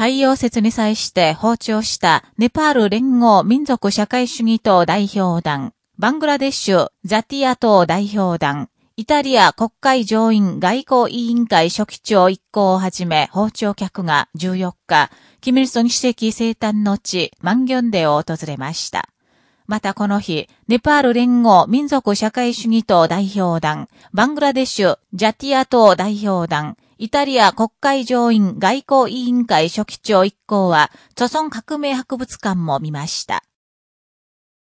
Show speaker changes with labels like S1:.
S1: 太陽節に際して訪朝したネパール連合民族社会主義党代表団、バングラデシュザティア党代表団、イタリア国会上院外交委員会書記長一行をはじめ訪朝客が14日、キミルソン主席生誕の地、マンギョンデを訪れました。またこの日、ネパール連合民族社会主義党代表団、バングラデシュジャティア党代表団、イタリア国会上院外交委員会書記長一行は、著存革命博物館も見ました。